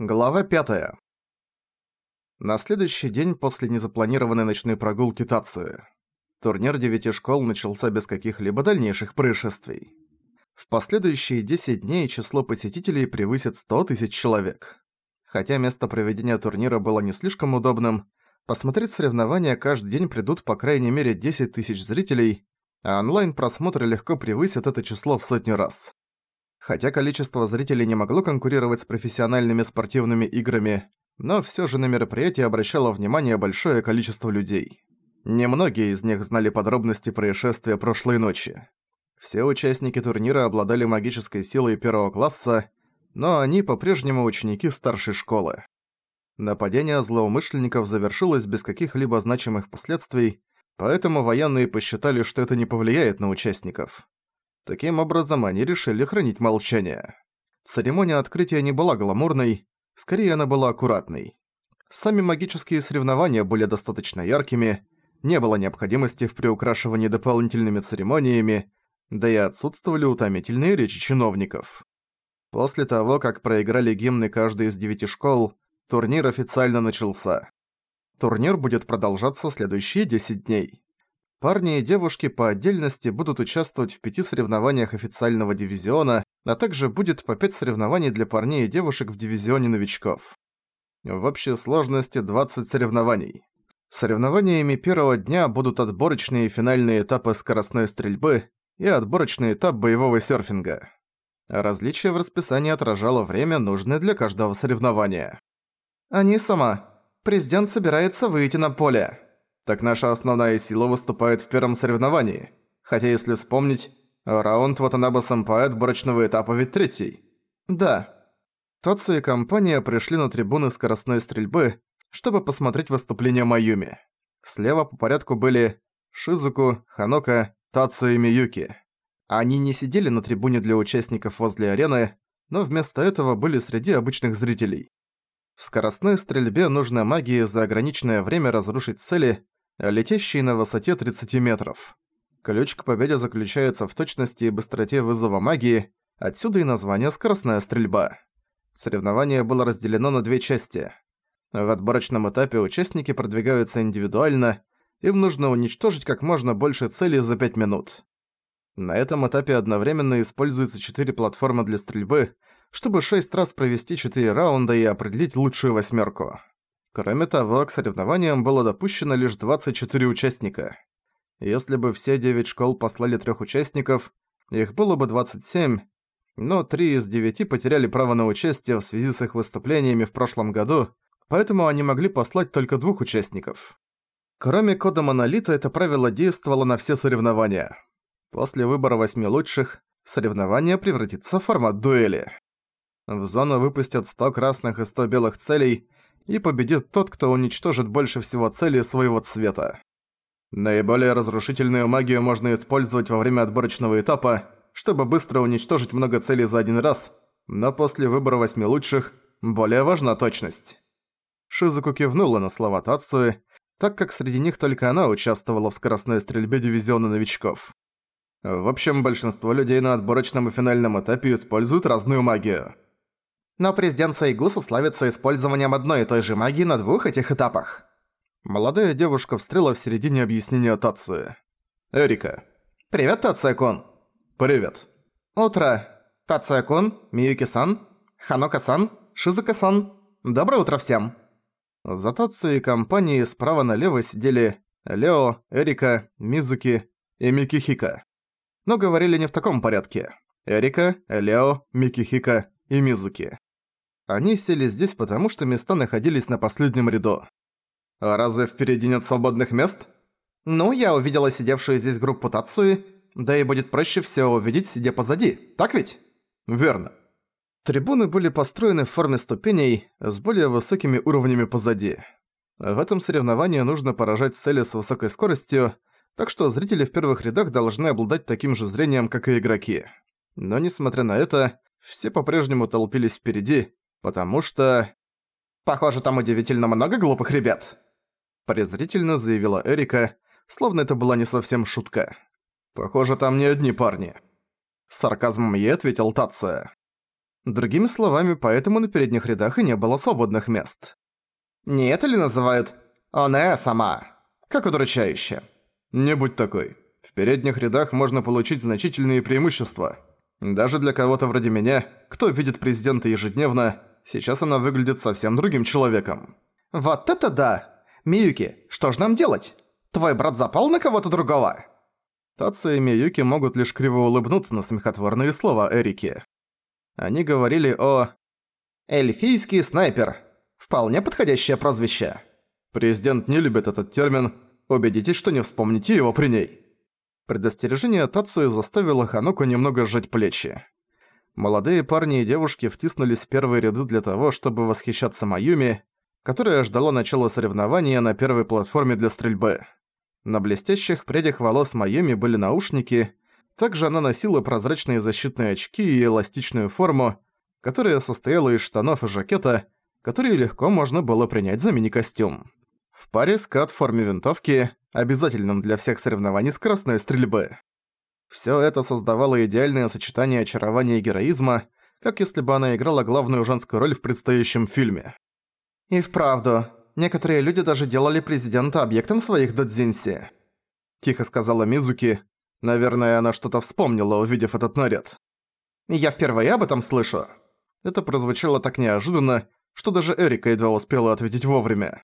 Глава 5. На следующий день после незапланированной ночной прогулки Тацию. Турнир девяти школ начался без каких-либо дальнейших происшествий. В последующие 10 дней число посетителей превысит 100 тысяч человек. Хотя место проведения турнира было не слишком удобным, посмотреть соревнования каждый день придут по крайней мере 10 тысяч зрителей, а онлайн-просмотры легко превысят это число в сотню раз. Хотя количество зрителей не могло конкурировать с профессиональными спортивными играми, но всё же на мероприятие обращало внимание большое количество людей. Немногие из них знали подробности происшествия прошлой ночи. Все участники турнира обладали магической силой первого класса, но они по-прежнему ученики старшей школы. Нападение злоумышленников завершилось без каких-либо значимых последствий, поэтому военные посчитали, что это не повлияет на участников. Таким образом, они решили хранить молчание. Церемония открытия не была гламурной, скорее она была аккуратной. Сами магические соревнования были достаточно яркими, не было необходимости в приукрашивании дополнительными церемониями, да и отсутствовали утомительные речи чиновников. После того, как проиграли гимны каждой из девяти школ, турнир официально начался. Турнир будет продолжаться следующие 10 дней. Парни и девушки по отдельности будут участвовать в пяти соревнованиях официального дивизиона, а также будет по пять соревнований для парней и девушек в дивизионе новичков. В общей сложности 20 соревнований. Соревнованиями первого дня будут отборочные и финальные этапы скоростной стрельбы и отборочный этап боевого серфинга. Различие в расписании отражало время, нужное для каждого соревнования. «Они сама. Президент собирается выйти на поле», так наша основная сила выступает в первом соревновании. Хотя если вспомнить, раунд Ватанаба-сэмпай отборочного этапа ведь третий. Да. Тацу и компания пришли на трибуны скоростной стрельбы, чтобы посмотреть выступление Майюми. Слева по порядку были Шизуку, Ханока, Тацу и Миюки. Они не сидели на трибуне для участников возле арены, но вместо этого были среди обычных зрителей. В скоростной стрельбе нужно магии за ограниченное время разрушить цели, летящие на высоте 30 метров. Ключ к победе заключается в точности и быстроте вызова магии, отсюда и название «скоростная стрельба». Соревнование было разделено на две части. В отборочном этапе участники продвигаются индивидуально, им нужно уничтожить как можно больше целей за 5 минут. На этом этапе одновременно используются 4 платформы для стрельбы, чтобы 6 раз провести 4 раунда и определить лучшую восьмерку. Кроме того, к соревнованиям было допущено лишь 24 участника. Если бы все 9 школ послали трех участников, их было бы 27, но 3 из 9 потеряли право на участие в связи с их выступлениями в прошлом году, поэтому они могли послать только двух участников. Кроме кода Монолита, это правило действовало на все соревнования. После выбора восьми лучших, соревнование превратится в формат дуэли. В зону выпустят 100 красных и 100 белых целей, и победит тот, кто уничтожит больше всего целей своего цвета. Наиболее разрушительную магию можно использовать во время отборочного этапа, чтобы быстро уничтожить много целей за один раз, но после выбора восьми лучших более важна точность. Шизуку кивнула на слова Тацуи, так как среди них только она участвовала в скоростной стрельбе дивизиона новичков. В общем, большинство людей на отборочном и финальном этапе используют разную магию. Но президент Сайгуса славится использованием одной и той же магии на двух этих этапах. Молодая девушка встряла в середине объяснения Тацуи. «Эрика». «Привет, Тацуя-кун». «Привет». «Утро. Тацуя-кун, Миюки-сан, Ханока-сан, Шизука-сан. Доброе утро всем». За Тацуей компанией справа налево сидели Лео, Эрика, Мизуки и Микихика. Но говорили не в таком порядке. Эрика, Лео, Микихика и Мизуки. Они сели здесь, потому что места находились на последнем ряду. А разве впереди нет свободных мест? Ну, я увидела сидевшую здесь группу Тацуи, да и будет проще всего увидеть, сидя позади, так ведь? Верно. Трибуны были построены в форме ступеней с более высокими уровнями позади. В этом соревновании нужно поражать цели с высокой скоростью, так что зрители в первых рядах должны обладать таким же зрением, как и игроки. Но несмотря на это, все по-прежнему толпились впереди, Потому что... Похоже, там удивительно много глупых ребят. Презрительно заявила Эрика, словно это была не совсем шутка. Похоже, там не одни парни. С сарказмом ей ответил Тация. Другими словами, поэтому на передних рядах и не было свободных мест. Не это ли называют «оне сама»? Как удручающе. Не будь такой. В передних рядах можно получить значительные преимущества. Даже для кого-то вроде меня, кто видит президента ежедневно, сейчас она выглядит совсем другим человеком. Вот это да! Миюки, что ж нам делать? Твой брат запал на кого-то другого? Тацу и Миюки могут лишь криво улыбнуться на смехотворные слова Эрики. Они говорили о... «Эльфийский снайпер». Вполне подходящее прозвище. Президент не любит этот термин. Убедитесь, что не вспомните его при ней. Предостережение Тацуи заставило Ханоку немного сжать плечи. Молодые парни и девушки втиснулись в первые ряды для того, чтобы восхищаться Маюми, которая ждала начала соревнования на первой платформе для стрельбы. На блестящих прядях волос Майами были наушники, также она носила прозрачные защитные очки и эластичную форму, которая состояла из штанов и жакета, которые легко можно было принять за мини-костюм. В паре скат в форме винтовки, обязательным для всех соревнований скоростной стрельбы. Всё это создавало идеальное сочетание очарования и героизма, как если бы она играла главную женскую роль в предстоящем фильме. И вправду, Некоторые люди даже делали президента объектом своих додзинси. Тихо сказала Мизуки. Наверное, она что-то вспомнила, увидев этот наряд. Я впервые об этом слышу. Это прозвучало так неожиданно, что даже Эрика едва успела ответить вовремя.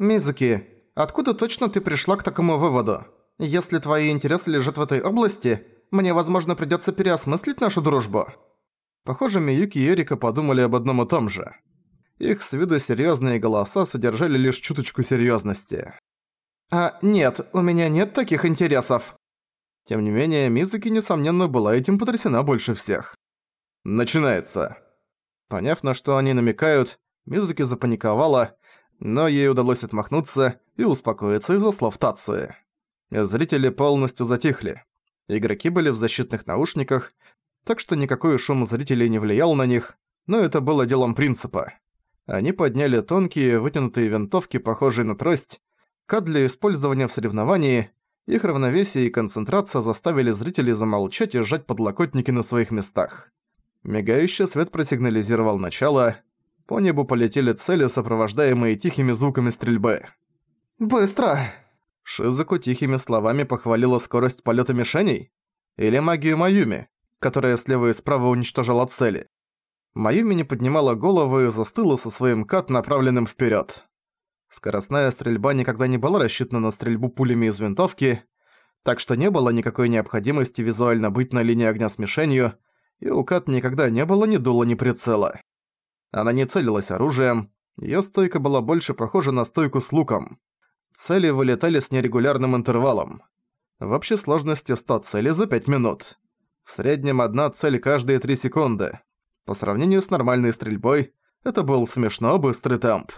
«Мизуки, откуда точно ты пришла к такому выводу? Если твои интересы лежат в этой области, мне, возможно, придётся переосмыслить нашу дружбу». Похоже, Миюки и Эрика подумали об одном и том же. Их с виду серьёзные голоса содержали лишь чуточку серьёзности. «А нет, у меня нет таких интересов». Тем не менее, Мизуки, несомненно, была этим потрясена больше всех. «Начинается». Поняв, на что они намекают, Мизуки запаниковала, но ей удалось отмахнуться и успокоиться из-за слов Тацуи. Зрители полностью затихли. Игроки были в защитных наушниках, так что никакой шум зрителей не влиял на них, но это было делом принципа. Они подняли тонкие, вытянутые винтовки, похожие на трость. Кат для использования в соревновании, их равновесие и концентрация заставили зрителей замолчать и сжать подлокотники на своих местах. Мигающий свет просигнализировал начало. По небу полетели цели, сопровождаемые тихими звуками стрельбы. «Быстро!» Шизуку тихими словами похвалила скорость полета мишеней? Или магию Маюми, которая слева и справа уничтожала цели? Майюми не поднимала голову и застыла со своим кат, направленным вперед. Скоростная стрельба никогда не была рассчитана на стрельбу пулями из винтовки, так что не было никакой необходимости визуально быть на линии огня с мишенью, и у Кат никогда не было ни дула, ни прицела. Она не целилась оружием, её стойка была больше похожа на стойку с луком. Цели вылетали с нерегулярным интервалом. В общей сложности 100 целей за 5 минут. В среднем одна цель каждые 3 секунды. По сравнению с нормальной стрельбой, это был смешно быстрый темп.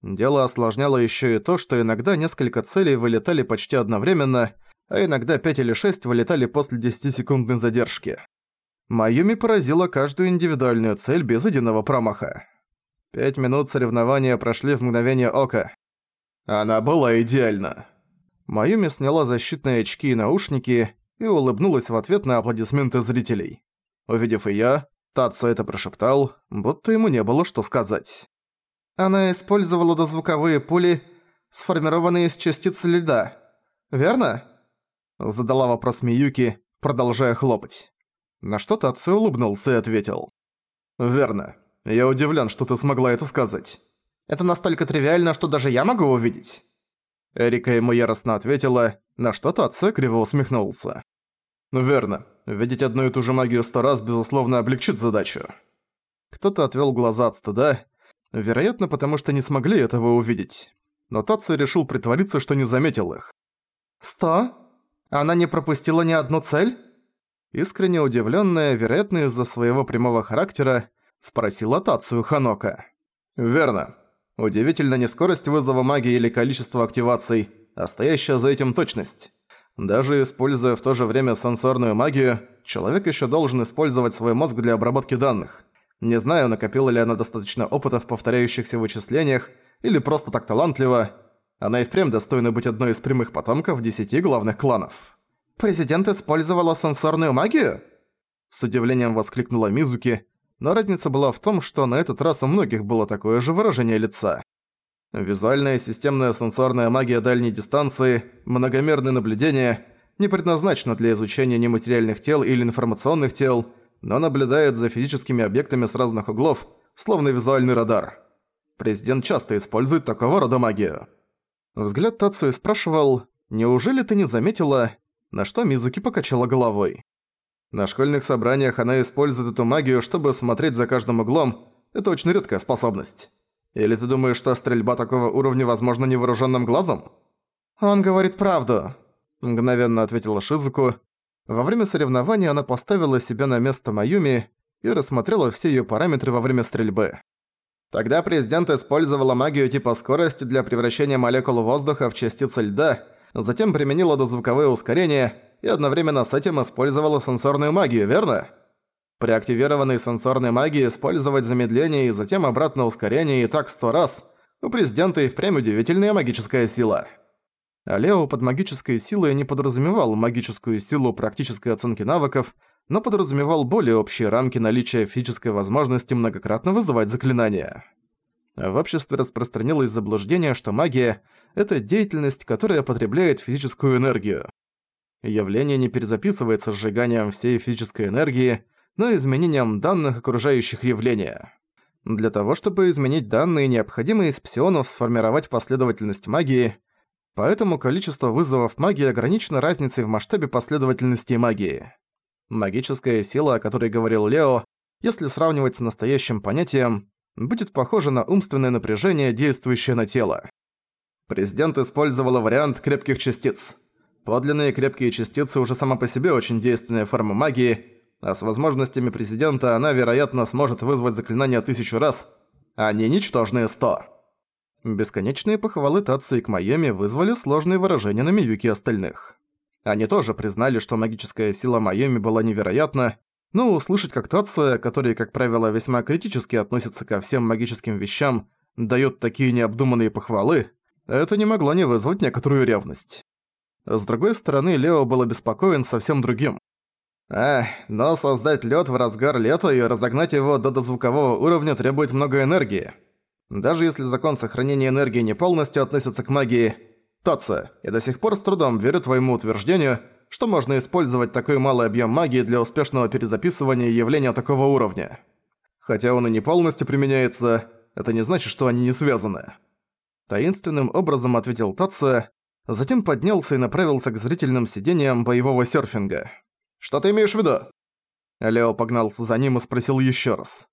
Дело осложняло ещё и то, что иногда несколько целей вылетали почти одновременно, а иногда 5 или 6 вылетали после 10-секундной задержки. Майюми поразила каждую индивидуальную цель без единого промаха. Пять минут соревнования прошли в мгновение ока. Она была идеальна. Майюми сняла защитные очки и наушники и улыбнулась в ответ на аплодисменты зрителей. Увидев её, Тацу это прошептал, будто ему не было что сказать. Она использовала дозвуковые пули, сформированные из частиц льда. Верно? Задала вопрос Миюки, продолжая хлопать. На что Тацу улыбнулся и ответил. «Верно. Я удивлен, что ты смогла это сказать. Это настолько тривиально, что даже я могу увидеть». Эрика ему яростно ответила, на что Тацу криво усмехнулся. «Верно. Видеть одну и ту же магию сто раз, безусловно, облегчит задачу». Кто-то отвел глаза от стыда, вероятно, потому что не смогли этого увидеть. Но Тацу решил притвориться, что не заметил их. «Сто? Она не пропустила ни одну цель?» Искренне удивленная, вероятно, из-за своего прямого характера, спросила Тацию Ханока. «Верно. Удивительно не скорость вызова магии или количество активаций, а стоящая за этим точность. Даже используя в то же время сенсорную магию, человек еще должен использовать свой мозг для обработки данных. Не знаю, накопила ли она достаточно опыта в повторяющихся вычислениях, или просто так талантлива. Она и впрямь достойна быть одной из прямых потомков десяти главных кланов. «Президент использовала сенсорную магию?» С удивлением воскликнула Мизуки, но разница была в том, что на этот раз у многих было такое же выражение лица. Визуальная системная сенсорная магия дальней дистанции, многомерное наблюдение не предназначена для изучения нематериальных тел или информационных тел, но наблюдает за физическими объектами с разных углов, словно визуальный радар. Президент часто использует такого рода магию. Взгляд Тацуи спрашивал, «Неужели ты не заметила?» На что Мизуки покачала головой. На школьных собраниях она использует эту магию, чтобы смотреть за каждым углом. Это очень редкая способность. Или ты думаешь, что стрельба такого уровня возможна невооруженным глазом? Он говорит правду, мгновенно ответила Шизуку. Во время соревнования она поставила себя на место Маюми и рассмотрела все её параметры во время стрельбы. Тогда президент использовала магию типа скорости для превращения молекул воздуха в частицы льда, затем применила дозвуковое ускорение и одновременно с этим использовала сенсорную магию, верно? При активированной сенсорной магии использовать замедление и затем обратно ускорение и так сто раз у президента и впрямь удивительная магическая сила. А Лео под магической силой не подразумевал магическую силу практической оценки навыков, но подразумевал более общие рамки наличия физической возможности многократно вызывать заклинания. В обществе распространилось заблуждение, что магия — это деятельность, которая потребляет физическую энергию. Явление не перезаписывается сжиганием всей физической энергии, но изменением данных окружающих явления. Для того, чтобы изменить данные, необходимо из псионов сформировать последовательность магии, поэтому количество вызовов магии ограничено разницей в масштабе последовательности магии. Магическая сила, о которой говорил Лео, если сравнивать с настоящим понятием, будет похожа на умственное напряжение, действующее на тело. Президент использовала вариант крепких частиц. Подлинные крепкие частицы уже сама по себе очень действенная форма магии, а с возможностями президента она, вероятно, сможет вызвать заклинание тысячу раз, а не ничтожные сто. Бесконечные похвалы Татсу и к Майоми вызвали сложные выражения на Миюки остальных. Они тоже признали, что магическая сила Майоми была невероятна, но услышать как Тацуя, который, как правило, весьма критически относится ко всем магическим вещам, дает такие необдуманные похвалы, это не могло не вызвать некоторую ревность. С другой стороны, Лео был обеспокоен совсем другим. Эх, но создать лед в разгар лета и разогнать его до дозвукового уровня требует много энергии. Даже если закон сохранения энергии не полностью относится к магии, Тацу, я до сих пор с трудом верю твоему утверждению, что можно использовать такой малый объем магии для успешного перезаписывания явления такого уровня. Хотя он и не полностью применяется, это не значит, что они не связаны. Таинственным образом ответил Тацу, затем поднялся и направился к зрительным сидениям боевого серфинга. «Что ты имеешь в виду?» Лео погнался за ним и спросил еще раз.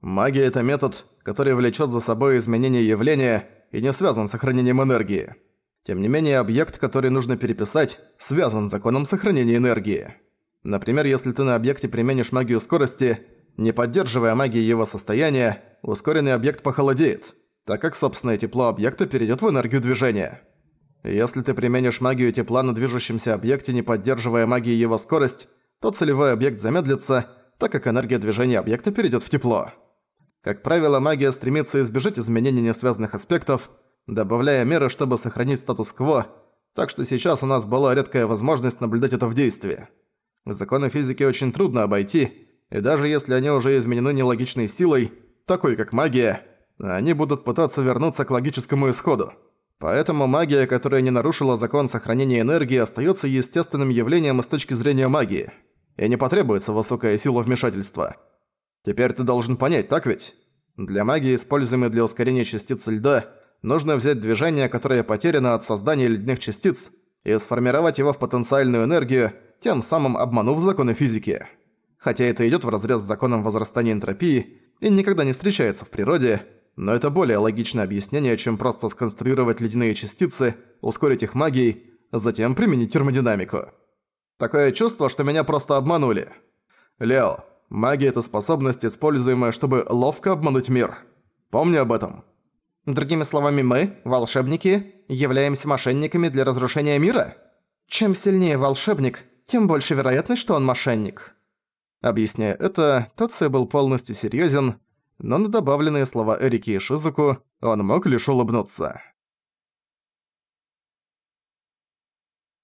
«Магия — это метод, который влечет за собой изменение явления и не связан с сохранением энергии. Тем не менее, объект, который нужно переписать, связан с законом сохранения энергии. Например, если ты на объекте применишь магию скорости, не поддерживая магии его состояния, ускоренный объект похолодеет, так как собственное тепло объекта перейдет в энергию движения. Если ты применишь магию тепла на движущемся объекте, не поддерживая магии его скорость, то целевой объект замедлится, так как энергия движения объекта перейдет в тепло. Как правило, магия стремится избежать изменений несвязанных аспектов, добавляя меры, чтобы сохранить статус-кво, так что сейчас у нас была редкая возможность наблюдать это в действии. Законы физики очень трудно обойти, и даже если они уже изменены нелогичной силой, такой как магия, они будут пытаться вернуться к логическому исходу. Поэтому магия, которая не нарушила закон сохранения энергии, остается естественным явлением с точки зрения магии. И не потребуется высокая сила вмешательства. Теперь ты должен понять, так ведь? Для магии, используемой для ускорения частиц льда, нужно взять движение, которое потеряно от создания ледяных частиц, и сформировать его в потенциальную энергию, тем самым обманув законы физики. Хотя это идёт вразрез с законом возрастания энтропии и никогда не встречается в природе, но это более логичное объяснение, чем просто сконструировать ледяные частицы, ускорить их магией, затем применить термодинамику. Такое чувство, что меня просто обманули. Лео, магия – это способность, используемая, чтобы ловко обмануть мир. Помни об этом. Другими словами, мы, волшебники, являемся мошенниками для разрушения мира? Чем сильнее волшебник, тем больше вероятность, что он мошенник. Объясняя это, Тация был полностью серьёзен, но на добавленные слова Эрики и Шизуку он мог лишь улыбнуться.